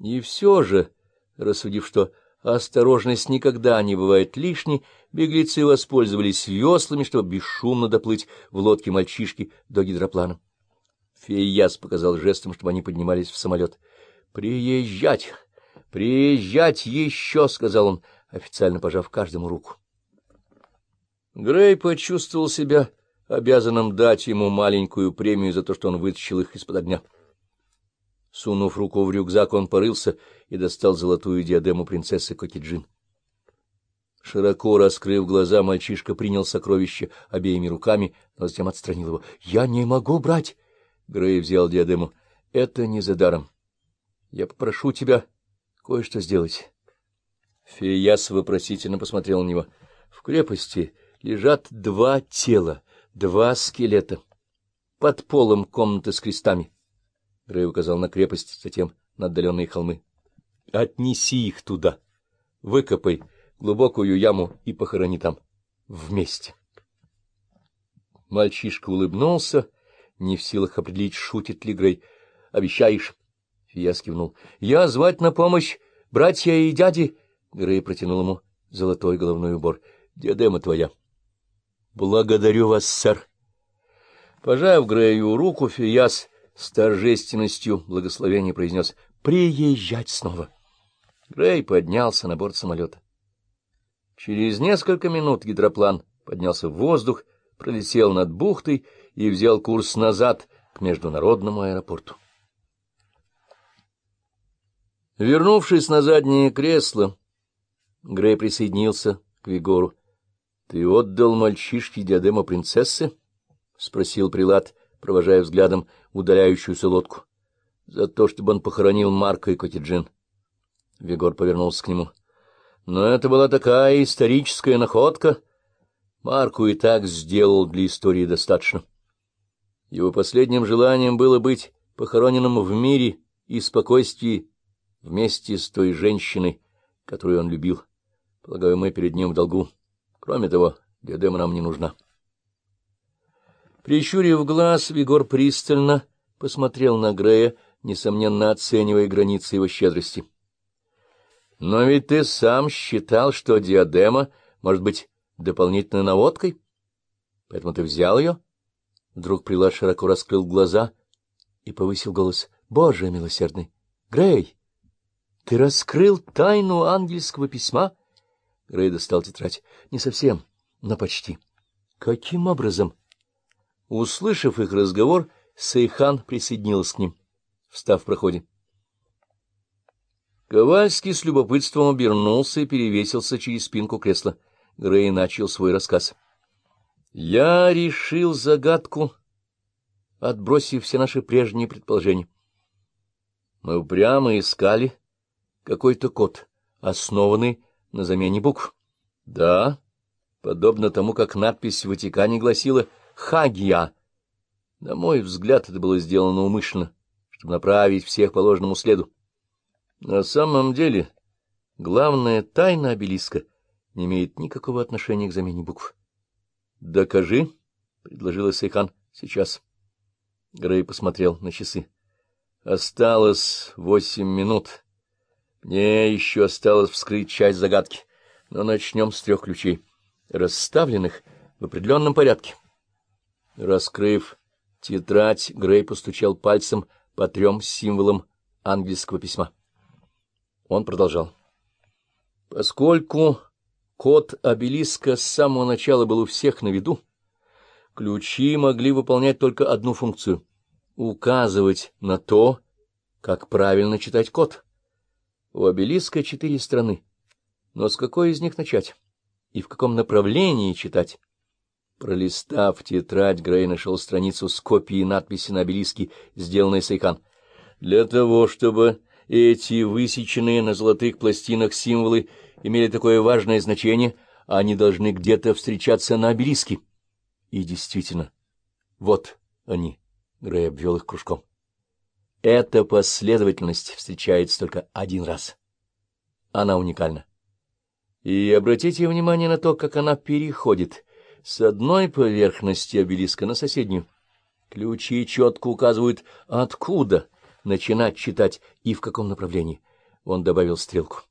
И все же, рассудив, что осторожность никогда не бывает лишней, беглецы воспользовались веслами, чтобы бесшумно доплыть в лодке мальчишки до гидроплана. Феяс показал жестом, чтобы они поднимались в самолет. — Приезжать! Приезжать еще! — сказал он, официально пожав каждому руку. Грей почувствовал себя обязанным дать ему маленькую премию за то, что он вытащил их из-под огня. Сунув руку в рюкзак, он порылся и достал золотую диадему принцессы Кокиджин. Широко раскрыв глаза, мальчишка принял сокровище обеими руками, но затем отстранил его. — Я не могу брать! Грей взял диадему. — Это не за даром. Я попрошу тебя кое-что сделать. Феяс вопросительно посмотрел на него. В крепости лежат два тела, два скелета. Под полом комнаты с крестами. Грей указал на крепость, затем на отдаленные холмы. — Отнеси их туда. Выкопай глубокую яму и похорони там. Вместе. Мальчишка улыбнулся, не в силах определить, шутит ли Грей. — Обещаешь? Фияс кивнул. — Я звать на помощь братья и дяди. Грей протянул ему золотой головной убор. — Диадема твоя. — Благодарю вас, сэр. Пожав Грею руку, Фияс с торжественностью благословения произнес «Приезжать снова». Грей поднялся на борт самолета. Через несколько минут гидроплан поднялся в воздух, пролетел над бухтой и взял курс назад к международному аэропорту. Вернувшись на заднее кресло, Грей присоединился к Вигору. — Ты отдал мальчишке диадему принцессы? — спросил Прилад, провожая взглядом удаляющуюся лодку. — За то, чтобы он похоронил Марка и Котиджин. Вигор повернулся к нему. — Но это была такая историческая находка. Марку и так сделал для истории достаточно. Его последним желанием было быть похороненным в мире и спокойствии вместе с той женщиной, которую он любил. Полагаю, мы перед ним в долгу. Кроме того, диадема нам не нужна. Прищурив глаз, Вигор пристально посмотрел на Грея, несомненно оценивая границы его щедрости. — Но ведь ты сам считал, что диадема может быть дополнительной наводкой, поэтому ты взял ее? Вдруг Прилад широко раскрыл глаза и повысил голос. — Боже милосердный! Грей! Ты раскрыл тайну ангельского письма? Грей достал тетрадь. — Не совсем, но почти. — Каким образом? — Услышав их разговор, Сейхан присоединился к ним, встав в проходе. Ковальский с любопытством обернулся и перевесился через спинку кресла. Грей начал свой рассказ. «Я решил загадку, отбросив все наши прежние предположения. Мы упрямо искали какой-то код, основанный на замене букв. Да, подобно тому, как надпись в Ватикане гласила Хагия. На мой взгляд, это было сделано умышленно, чтобы направить всех по ложному следу. На самом деле, главная тайна обелиска не имеет никакого отношения к замене букв. — Докажи, — предложила Сейхан. — Сейчас. Грей посмотрел на часы. — Осталось восемь минут. Мне еще осталось вскрыть часть загадки, но начнем с трех ключей, расставленных в определенном порядке. — Раскрыв тетрадь, Грей постучал пальцем по трем символам английского письма. Он продолжал. Поскольку код обелиска с самого начала был у всех на виду, ключи могли выполнять только одну функцию — указывать на то, как правильно читать код. У обелиска четыре страны, но с какой из них начать и в каком направлении читать? Пролистав тетрадь, Грей нашел страницу с копией надписи на обелиске, сделанной Сайхан. Для того, чтобы эти высеченные на золотых пластинах символы имели такое важное значение, они должны где-то встречаться на обелиске. И действительно, вот они, Грей обвел их кружком. Эта последовательность встречается только один раз. Она уникальна. И обратите внимание на то, как она переходит с одной поверхности обелиска на соседнюю. Ключи четко указывают, откуда начинать читать и в каком направлении. Он добавил стрелку.